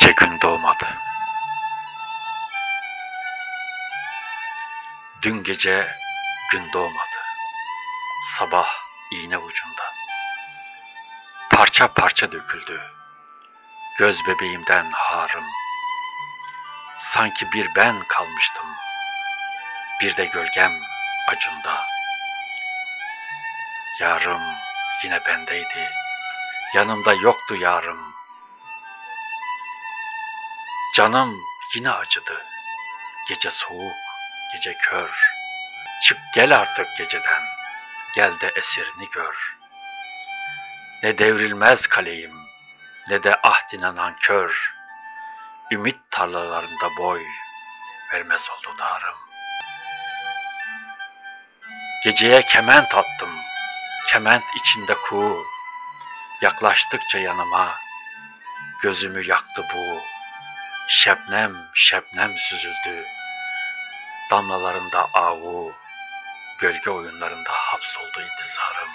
Gece gün doğmadı. Dün gece gün doğmadı. Sabah iğne ucunda. Parça parça döküldü. Göz bebeğimden harım. Sanki bir ben kalmıştım. Bir de gölgem acında. Yarım yine bendeydi. Yanımda yoktu yarım. Canım yine acıdı. Gece soğuk, gece kör. Çık gel artık geceden. Gel de esirini gör. Ne devrilmez kaleyim, ne de ahdine nankör. Ümit tarlalarında boy vermez oldu darım. Geceye kement attım, kement içinde kuğu. Yaklaştıkça yanıma, gözümü yaktı bu. Şebnem, şebnem süzüldü. Damlalarında avu, gölge oyunlarında hapsoldu intizarım.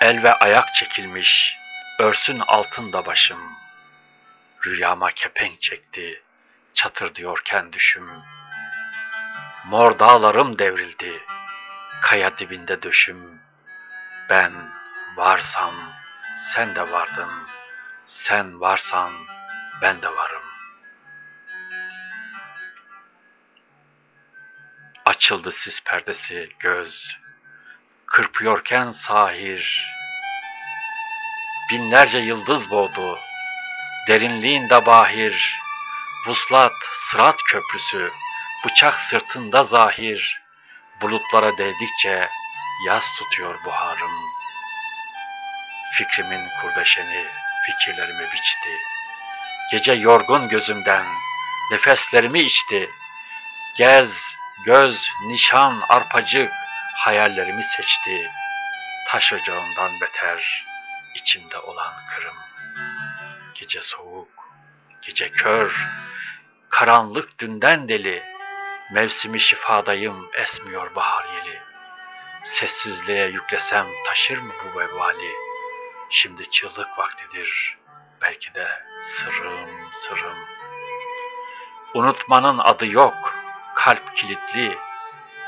El ve ayak çekilmiş, örsün altında başım. Rüyama kepenk çekti, çatır diyorken düşüm. Mor dağlarım devrildi, kaya dibinde döşüm. Ben varsam sen de vardın, sen varsan ben de varım. Açıldı sis perdesi göz, kırpıyorken sahir. Binlerce yıldız boğdu, derinliğinde bahir. Vuslat, sırat köprüsü, bıçak sırtında zahir. Bulutlara değdikçe yaz tutuyor buharım. Fikrimin kurdeşeni fikirlerimi biçti. Gece yorgun gözümden nefeslerimi içti. Gez, göz, nişan, arpacık hayallerimi seçti. Taş ocağından beter içimde olan kırım. Gece soğuk, gece kör, karanlık dünden deli. Mevsimi şifadayım esmiyor bahar yeli. Sessizliğe yüklesem taşır mı bu vebali? Şimdi çığlık vaktidir, belki de sırrım sırrım. Unutmanın adı yok, kalp kilitli,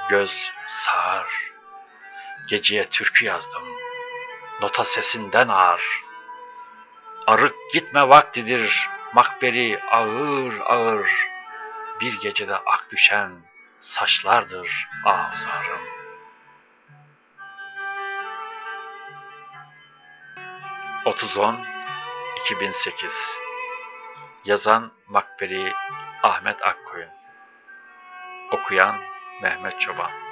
göz sağır. Geceye türkü yazdım, nota sesinden ağır. Arık gitme vaktidir, makberi ağır ağır. Bir gecede ak düşen saçlardır ahuzarım. Otuz on 2008 Yazan Makberi Ahmet Akkoyun. Okuyan Mehmet Çoban